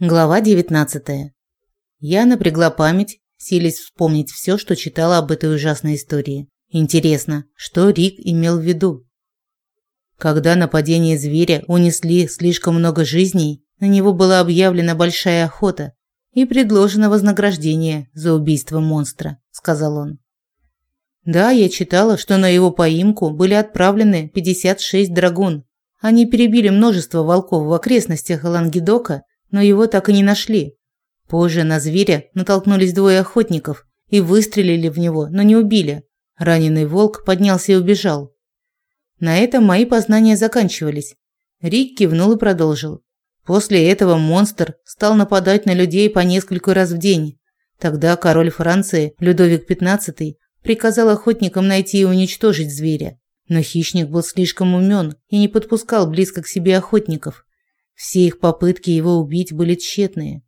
Глава 19. Я напрягла память, силясь вспомнить все, что читала об этой ужасной истории. Интересно, что Рик имел в виду? Когда нападение зверя унесли слишком много жизней, на него была объявлена большая охота и предложено вознаграждение за убийство монстра, сказал он. Да, я читала, что на его поимку были отправлены 56 драгун. Они перебили множество волков в окрестностях Лангедока но его так и не нашли. Позже на зверя натолкнулись двое охотников и выстрелили в него, но не убили. Раненый волк поднялся и убежал. На этом мои познания заканчивались. Рик кивнул и продолжил. После этого монстр стал нападать на людей по несколько раз в день. Тогда король Франции, Людовик XV, приказал охотникам найти и уничтожить зверя. Но хищник был слишком умен и не подпускал близко к себе охотников. Все их попытки его убить были тщетные.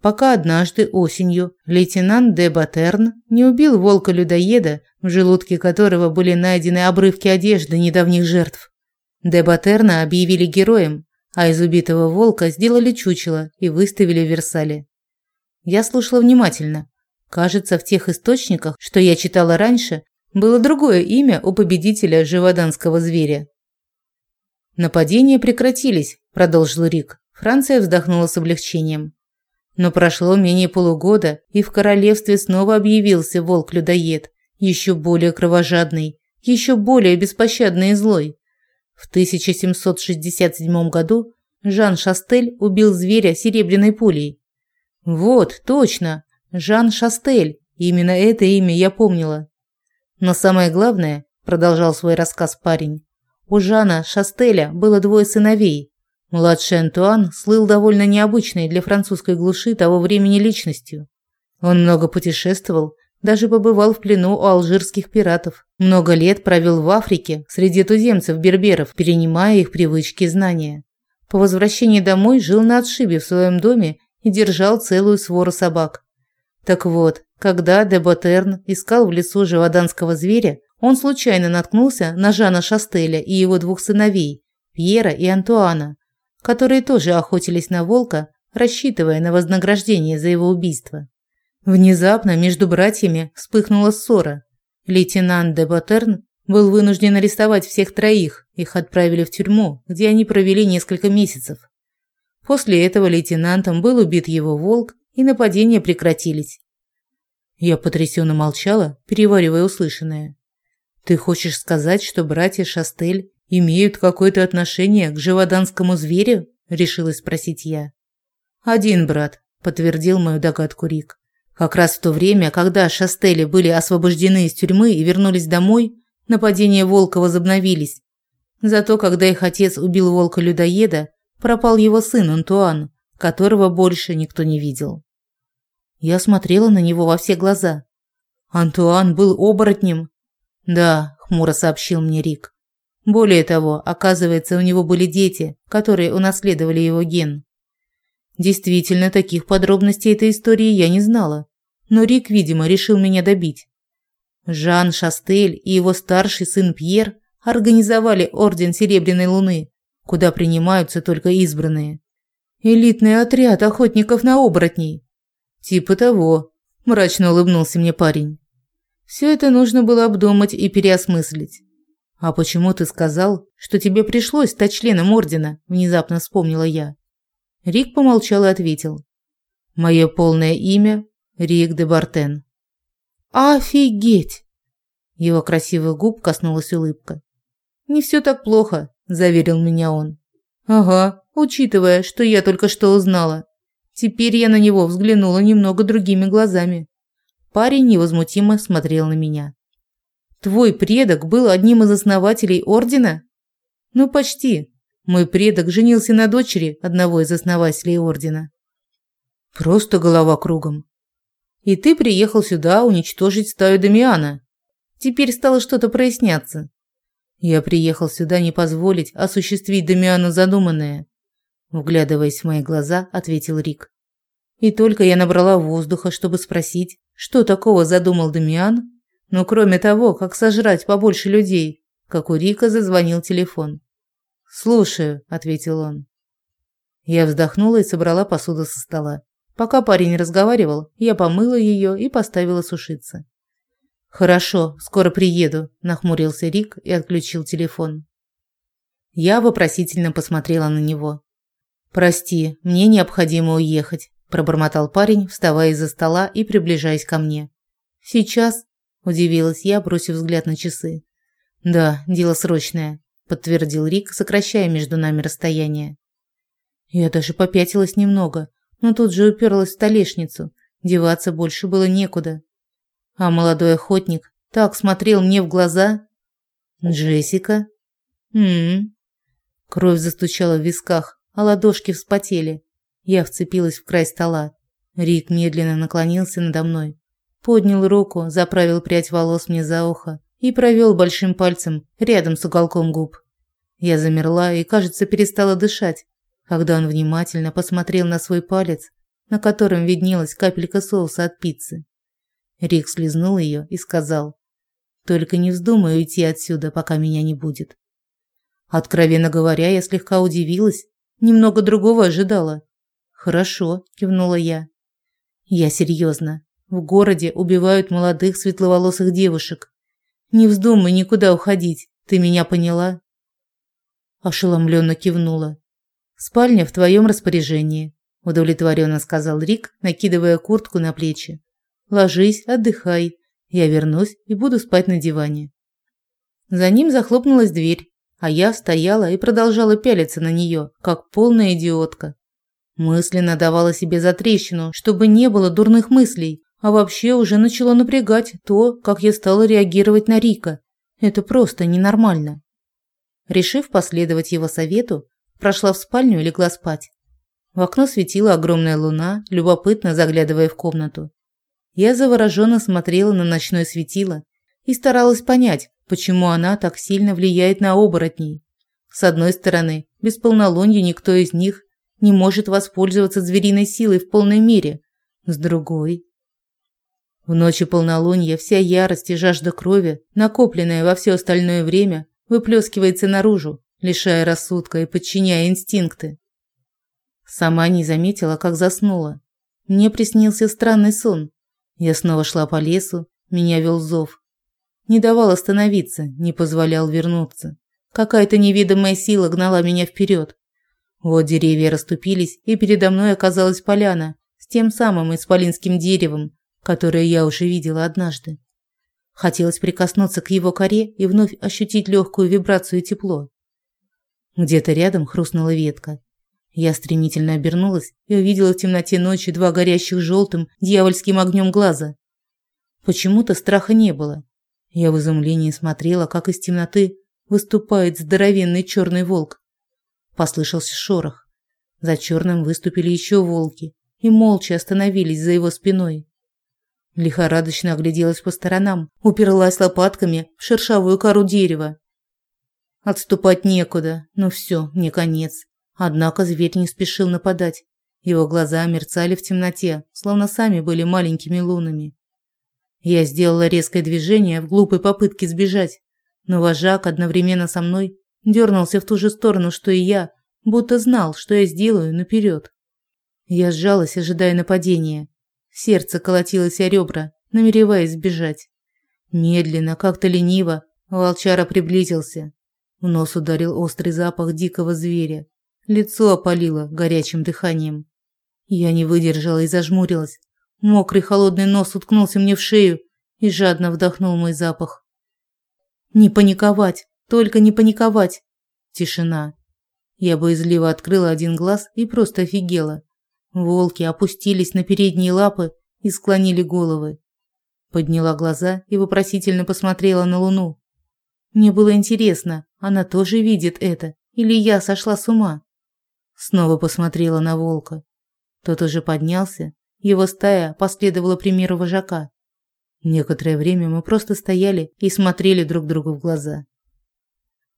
Пока однажды осенью лейтенант де Батерн не убил волка-людоеда, в желудке которого были найдены обрывки одежды недавних жертв. Де Батерна объявили героем, а из убитого волка сделали чучело и выставили в Версале. Я слушала внимательно. Кажется, в тех источниках, что я читала раньше, было другое имя у победителя живоданского зверя. Нападения прекратились, продолжил Рик. Франция вздохнула с облегчением. Но прошло менее полугода, и в королевстве снова объявился волк-людоед, еще более кровожадный, еще более беспощадный и злой. В 1767 году Жан Шастель убил зверя серебряной пулей. Вот, точно, Жан Шастель. Именно это имя я помнила. Но самое главное, продолжал свой рассказ парень, у Жана Шастеля было двое сыновей. Младший Антуан слыл довольно необычной для французской глуши того времени личностью. Он много путешествовал, даже побывал в плену у алжирских пиратов. Много лет провел в Африке среди туземцев-берберов, перенимая их привычки и знания. По возвращении домой жил на отшибе в своем доме и держал целую свору собак. Так вот, когда де Ботерн искал в лесу живоданского зверя, он случайно наткнулся на Жана Шастеля и его двух сыновей, Пьера и Антуана, которые тоже охотились на волка, рассчитывая на вознаграждение за его убийство. Внезапно между братьями вспыхнула ссора. Лейтенант де Ботерн был вынужден арестовать всех троих, их отправили в тюрьму, где они провели несколько месяцев. После этого лейтенантом был убит его волк, и нападения прекратились. Я потрясенно молчала, переваривая услышанное. Ты хочешь сказать, что братья Шастель имеют какое-то отношение к живоданскому зверю? решилась спросить я. Один брат, подтвердил мою догадку Рик. Как раз в то время, когда Шастели были освобождены из тюрьмы и вернулись домой, нападения волка возобновились. Зато когда их отец убил волка-людоеда, пропал его сын Антуан, которого больше никто не видел. Я смотрела на него во все глаза. Антуан был оборотнем, да, хмуро сообщил мне Рик. Более того, оказывается, у него были дети, которые унаследовали его ген. Действительно, таких подробностей этой истории я не знала, но Рик, видимо, решил меня добить. Жан Шастель и его старший сын Пьер организовали Орден Серебряной Луны, куда принимаются только избранные. Элитный отряд охотников на оборотней. Типа того, мрачно улыбнулся мне парень. Все это нужно было обдумать и переосмыслить. А почему ты сказал, что тебе пришлось стать членом ордена? внезапно вспомнила я. Рик помолчал и ответил: Мое полное имя Рик де Бартен. Офигеть. Его красивых губ коснулась улыбка. Не все так плохо, заверил меня он. Ага, учитывая, что я только что узнала. Теперь я на него взглянула немного другими глазами. Парень невозмутимо смотрел на меня. Твой предок был одним из основателей ордена? Ну, почти. Мой предок женился на дочери одного из основателей ордена. Просто голова кругом. И ты приехал сюда уничтожить стаю Дамиана. Теперь стало что-то проясняться. Я приехал сюда не позволить осуществить Дамиану задуманное. Вглядываясь в мои глаза, ответил Рик. И только я набрала воздуха, чтобы спросить, что такого задумал Дамиан? Ну, кроме того, как сожрать побольше людей, как у Рика зазвонил телефон. «Слушаю», – ответил он. Я вздохнула и собрала посуду со стола. Пока парень разговаривал, я помыла ее и поставила сушиться. «Хорошо, скоро приеду», – нахмурился Рик и отключил телефон. Я вопросительно посмотрела на него. «Прости, мне необходимо уехать», – пробормотал парень, вставая из-за стола и приближаясь ко мне. «Сейчас?» – удивилась я, бросив взгляд на часы. «Да, дело срочное», – подтвердил Рик, сокращая между нами расстояние. Я даже попятилась немного, но тут же уперлась в столешницу. Деваться больше было некуда. А молодой охотник так смотрел мне в глаза. «Джессика?» «М-м-м». Кровь застучала в висках, а ладошки вспотели. Я вцепилась в край стола. Рик медленно наклонился надо мной, поднял руку, заправил прядь волос мне за ухо и провел большим пальцем рядом с уголком губ. Я замерла и, кажется, перестала дышать, когда он внимательно посмотрел на свой палец, на котором виднелась капелька соуса от пиццы. Рик слезнул ее и сказал, «Только не вздумай уйти отсюда, пока меня не будет». Откровенно говоря, я слегка удивилась, немного другого ожидала. «Хорошо», – кивнула я. «Я серьезно. В городе убивают молодых светловолосых девушек. Не вздумай никуда уходить, ты меня поняла?» Ошеломленно кивнула. «Спальня в твоем распоряжении», – удовлетворенно сказал Рик, накидывая куртку на плечи. «Ложись, отдыхай. Я вернусь и буду спать на диване». За ним захлопнулась дверь, а я стояла и продолжала пялиться на нее, как полная идиотка. Мысленно давала себе затрещину, чтобы не было дурных мыслей, а вообще уже начало напрягать то, как я стала реагировать на Рика. Это просто ненормально. Решив последовать его совету, Прошла в спальню и легла спать. В окно светила огромная луна, любопытно заглядывая в комнату. Я завороженно смотрела на ночное светило и старалась понять, почему она так сильно влияет на оборотней. С одной стороны, без полнолуния никто из них не может воспользоваться звериной силой в полной мере. С другой... В ночи полнолуния вся ярость и жажда крови, накопленная во все остальное время, выплескивается наружу, лишая рассудка и подчиняя инстинкты. Сама не заметила, как заснула. Мне приснился странный сон. Я снова шла по лесу, меня вел зов. Не давал остановиться, не позволял вернуться. Какая-то невидимая сила гнала меня вперед. Вот деревья расступились, и передо мной оказалась поляна с тем самым исполинским деревом, которое я уже видела однажды. Хотелось прикоснуться к его коре и вновь ощутить легкую вибрацию и тепло. Где-то рядом хрустнула ветка. Я стремительно обернулась и увидела в темноте ночи два горящих желтым дьявольским огнем глаза. Почему-то страха не было. Я в изумлении смотрела, как из темноты выступает здоровенный черный волк. Послышался шорох. За черным выступили еще волки и молча остановились за его спиной. Лихорадочно огляделась по сторонам, уперлась лопатками в шершавую кору дерева. Отступать некуда, ну все, мне конец. Однако зверь не спешил нападать. Его глаза мерцали в темноте, словно сами были маленькими лунами. Я сделала резкое движение в глупой попытке сбежать, но вожак одновременно со мной дернулся в ту же сторону, что и я, будто знал, что я сделаю наперед. Я сжалась, ожидая нападения. Сердце колотилось о ребра, намереваясь сбежать. Медленно, как-то лениво, волчара приблизился, в нос ударил острый запах дикого зверя. Лицо опалило горячим дыханием. Я не выдержала и зажмурилась. Мокрый холодный нос уткнулся мне в шею и жадно вдохнул мой запах. Не паниковать, только не паниковать. Тишина. Я боязливо открыла один глаз и просто офигела. Волки опустились на передние лапы и склонили головы. Подняла глаза и вопросительно посмотрела на луну. Мне было интересно, она тоже видит это или я сошла с ума? Снова посмотрела на волка. Тот уже поднялся, его стая последовала примеру вожака. Некоторое время мы просто стояли и смотрели друг другу в глаза.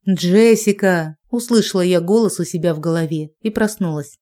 «Джессика!» – услышала я голос у себя в голове и проснулась.